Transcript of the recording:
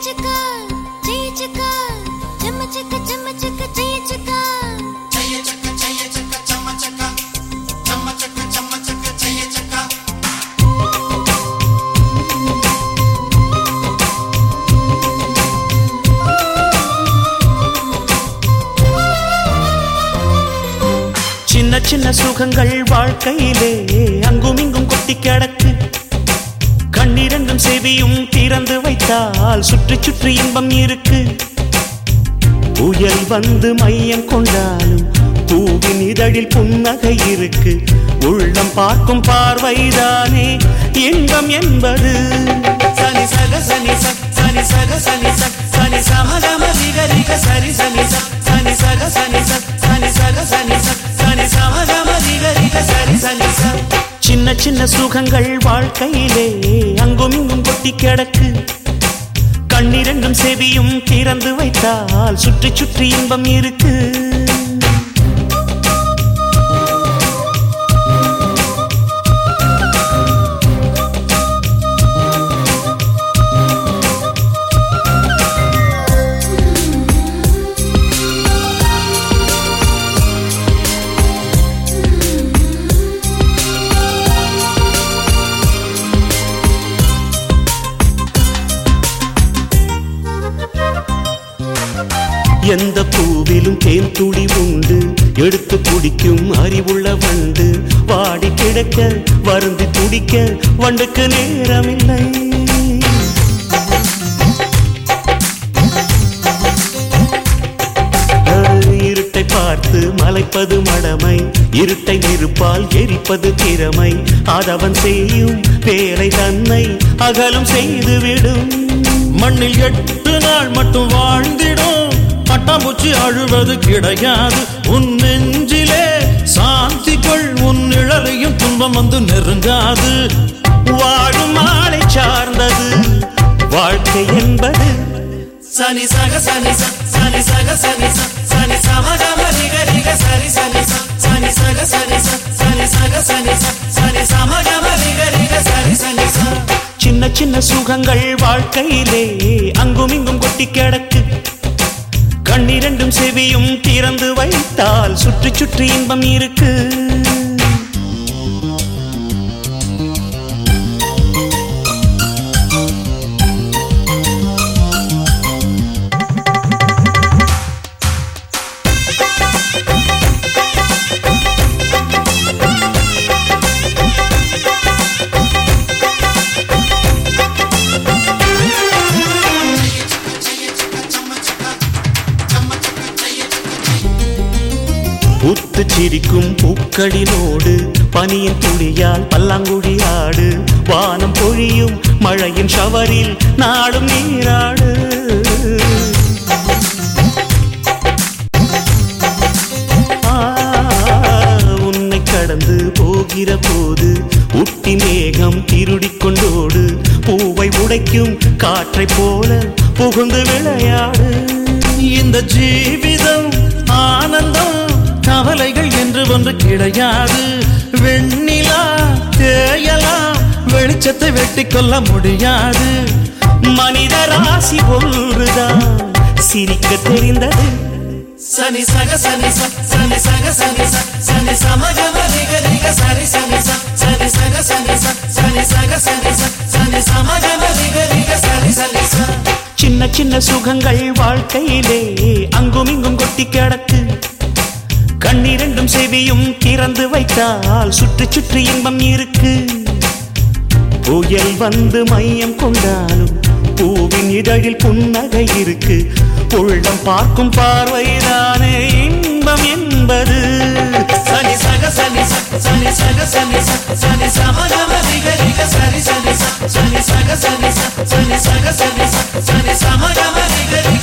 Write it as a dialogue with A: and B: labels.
A: ஜெயிச்சுக்க ஜெயிச்சுக்க செம்ம சிக்க செம்ம
B: சின்ன சின்ன சுகங்கள் வாழ்க்கையிலே அங்கும் இங்கும் கொட்டி கிடக்க கண்ணிரண்டும் செவியும் திறந்து வைத்தால் சுற்றி சுற்றி இன்பம் இருக்கு. புயல் வந்து மையம் கொண்டாலும் பூவின் இதழில் புன்னகை இருக்கு. உள்ளம் பார்க்கும் பார்வைதானே இன்பம் என்பது. சனி சக சனி ச சனி சக சனி ச சனி சமதம சரி சனி ச சனி சக சனி ச சனி சக சனி சின்ன சின்ன சுகங்கள் வாழ்க்கையிலே அங்கும் இங்கும் கொட்டி கிடக்கு. கண்ணிரண்டும் செவியும் திறந்து வைத்தால் சுற்றி சுற்றி இன்பம் இருக்கு. எந்த பூவிலும் தேன் துளி உண்டு. எடுத்து குடிக்கும் அறிவுள்ள வண்டு. வாடி கிடக்க வருந்தி துடிக்க வண்டுக்கு நேரமில்லை. பார்த்து மலைப்பது மடமை. இருட்டை நெருப்பால் எரிப்பது திறமை. அதவன் செய்யும் வேலை தன்னை அகலும் செய்துவிடும்
C: மண்ணில் எட்டு நாள் மட்டும் வாழ்ந்திடும். பட்டாம்பூச்சி அழுவது கிடையாது. உன் நெஞ்சிலே சாந்தி கொள் உன் நிழலையும் துன்பம் வந்து நெருங்காது.
B: வாழும் மாலை சார்ந்தது. வாழ்க்கை என்பது சனி சக சனி சனி சக சனி ச சனி சமகம ரிக ரிக சரி சனி சனி சக சனி சனி சக சனி ச சனி சமகம ரிக ரிக சரி சனி சின்ன சின்ன சுகங்கள் வாழ்க்கையிலே அங்கும் இங்கும் கொட்டி கிடக்கு. கண்ணிரண்டும் செவியும் திறந்து வைத்தால் சுற்றி சுற்றி இன்பம் இருக்கு. பூத்து சிரிக்கும் பூக்களினோடு பனியின் துளியால் பல்லாங்குழி ஆடு வானம் பொழியும் மழையின் ஷவரில் நாடும் நீராடு. உன்னை கடந்து போகிற போது உட்டி மேகம் திருடி கொண்டோடு பூவை உடைக்கும் காற்றை போல புகுந்து விளையாடு.
C: இந்த ஜீவிதம் ஆனந்தம் கவலைகள் என்று ஒன்று கிடையாது. வெண்ணிலா தேயலாம் வெளிச்சத்தை வெட்டி கொள்ள முடியாது.
B: மனித ராசி ஒன்றுதான் சிரிக்க தெரிந்தது. சனி சக சனி சனி சக சனி சனி சமகம ரிக ரிக சரி சனி சனி சக சனி சனி சக சனி சனி சமகம ரிக ரிக சரி சனி சின்ன சின்ன சுகங்கள் வாழ்க்கையிலே அங்கும் இங்கும் கொட்டி கிடக்கு. கண்ணிரண்டும் செவியும் திறந்து வைத்தால் சுற்றி சுற்றி இன்பம் இருக்கு. புயல் வந்து மையம் கொண்டாலும் பூவின் இதழில் புன்னகை இருக்கு. உள்ளம் பார்க்கும் பார்வைதானே இன்பம் என்பது. சனி சக சனி சனி சக சனி சனி சமகம ரிக சனி சனி சனி சக சனி சனி சக சனி சனி சமகம ரிக